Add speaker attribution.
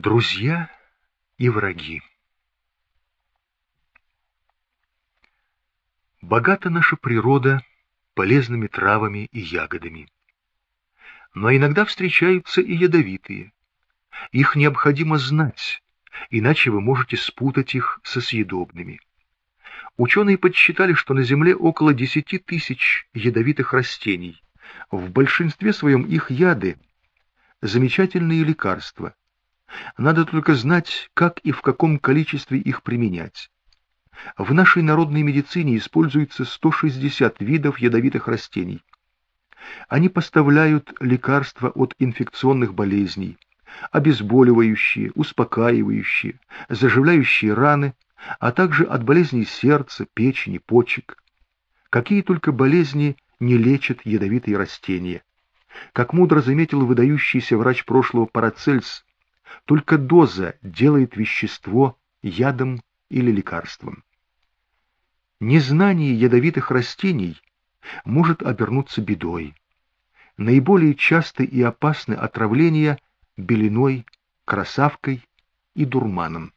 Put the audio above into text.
Speaker 1: Друзья и враги Богата наша природа полезными травами и ягодами. Но иногда встречаются и ядовитые. Их необходимо знать, иначе вы можете спутать их со съедобными. Ученые подсчитали, что на Земле около 10 тысяч ядовитых растений. В большинстве своем их яды – замечательные лекарства, надо только знать, как и в каком количестве их применять. В нашей народной медицине используется 160 видов ядовитых растений. Они поставляют лекарства от инфекционных болезней, обезболивающие, успокаивающие, заживляющие раны, а также от болезней сердца, печени, почек. Какие только болезни не лечат ядовитые растения. Как мудро заметил выдающийся врач прошлого Парацельс, только доза делает вещество ядом или лекарством. Незнание ядовитых растений может обернуться бедой. Наиболее часты и опасны отравления белиной, красавкой и дурманом.